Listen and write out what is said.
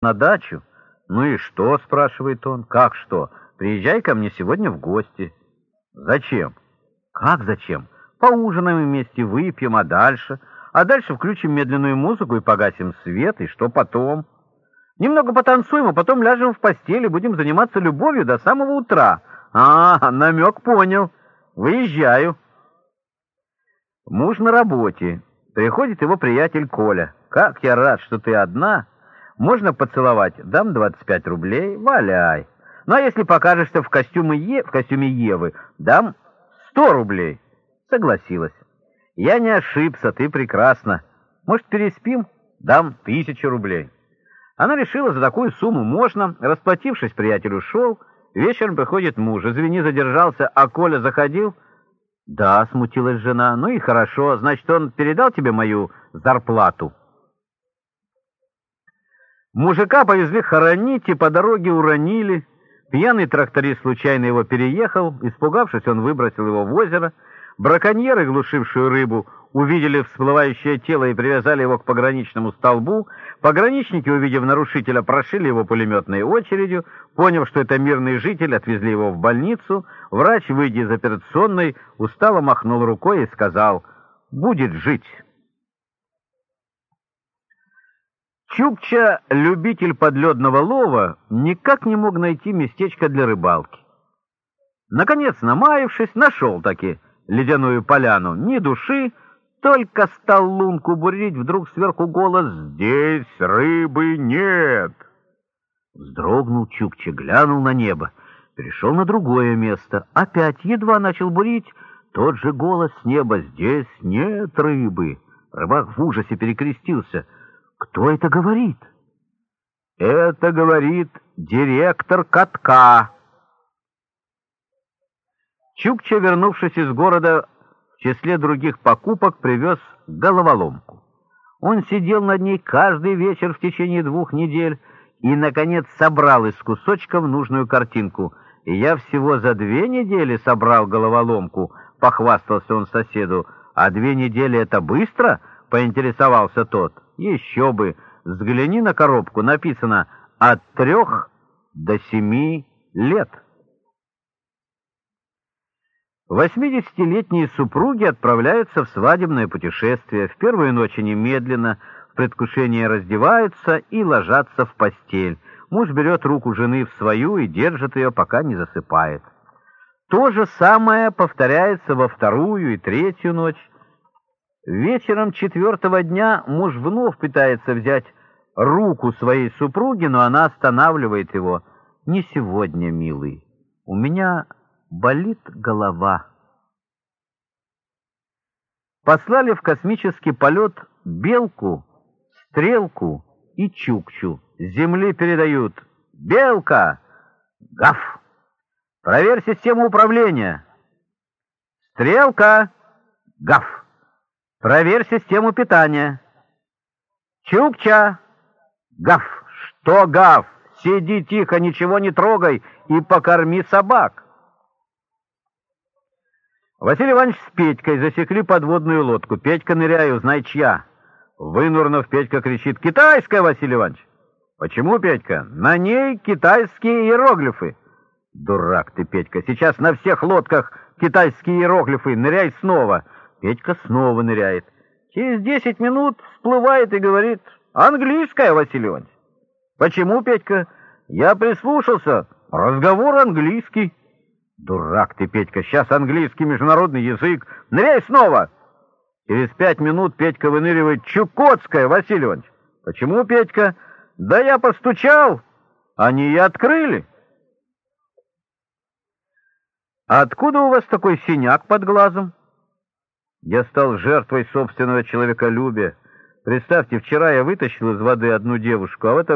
на дачу. «Ну и что?» — спрашивает он. «Как что? Приезжай ко мне сегодня в гости». «Зачем?» «Как зачем? Поужинаем вместе, выпьем, а дальше? А дальше включим медленную музыку и погасим свет, и что потом? Немного потанцуем, а потом ляжем в постель и будем заниматься любовью до самого утра. А, намек понял. Выезжаю». Муж на работе. Приходит его приятель Коля. «Как я рад, что ты одна!» Можно поцеловать? Дам 25 рублей. Валяй. Ну, а если покажешься в костюме, е... в костюме Евы, дам 100 рублей. Согласилась. Я не ошибся, ты прекрасна. Может, переспим? Дам тысячу рублей. Она решила, за такую сумму можно. Расплатившись, приятель ушел. Вечером приходит муж. Извини, задержался, а Коля заходил? Да, смутилась жена. Ну и хорошо. Значит, он передал тебе мою зарплату? Мужика повезли хоронить и по дороге уронили. Пьяный тракторист случайно его переехал. Испугавшись, он выбросил его в озеро. Браконьеры, глушившие рыбу, увидели всплывающее тело и привязали его к пограничному столбу. Пограничники, увидев нарушителя, прошили его пулеметной очередью. Поняв, что это мирный житель, отвезли его в больницу. Врач, выйдя из операционной, устало махнул рукой и сказал «Будет жить». Чукча, любитель подледного лова, никак не мог найти местечко для рыбалки. Наконец, намаявшись, нашел таки ледяную поляну. Ни души, только стал лунку бурить, вдруг сверху голос «Здесь рыбы нет!» Вздрогнул Чукча, глянул на небо, перешел на другое место. Опять едва начал бурить, тот же голос с неба «Здесь нет рыбы!» Рыбак в ужасе перекрестился — кто это говорит? Это говорит директор катка. Чукча, вернувшись из города, в числе других покупок привез головоломку. Он сидел над ней каждый вечер в течение двух недель и, наконец, собрал из кусочков нужную картинку. И я всего за две недели собрал головоломку, похвастался он соседу. А две недели — это быстро? — поинтересовался тот. Еще бы! Взгляни на коробку, написано «от трех до семи лет». Восьмидесятилетние супруги отправляются в свадебное путешествие. В первую ночь они медленно, в предвкушении раздеваются и ложатся в постель. Муж берет руку жены в свою и держит ее, пока не засыпает. То же самое повторяется во вторую и третью ночь. Вечером четвертого дня муж вновь пытается взять руку своей супруги, но она останавливает его. «Не сегодня, милый. У меня болит голова». Послали в космический полет белку, стрелку и чукчу. Земли передают «Белка! Гав! Проверь систему управления!» «Стрелка! Гав!» Проверь систему питания. Чукча! Гав! Что гав? Сиди тихо, ничего не трогай и покорми собак. Василий Иванович с Петькой засекли подводную лодку. Петька ныряю, узнай чья. Вынурнув, Петька кричит «Китайская, Василий Иванович!» «Почему, Петька? На ней китайские иероглифы!» «Дурак ты, Петька! Сейчас на всех лодках китайские иероглифы! Ныряй снова!» Петька снова ныряет. Через десять минут всплывает и говорит, «Английская, Василий Иванович». «Почему, Петька?» «Я прислушался. Разговор английский». «Дурак ты, Петька, сейчас английский международный язык. Ныряй снова!» Через пять минут Петька выныривает, «Чукотская, Василий Иванович». «Почему, Петька?» «Да я постучал. Они и открыли». «Откуда у вас такой синяк под глазом?» Я стал жертвой собственного человеколюбия. Представьте, вчера я вытащил из воды одну девушку, а в это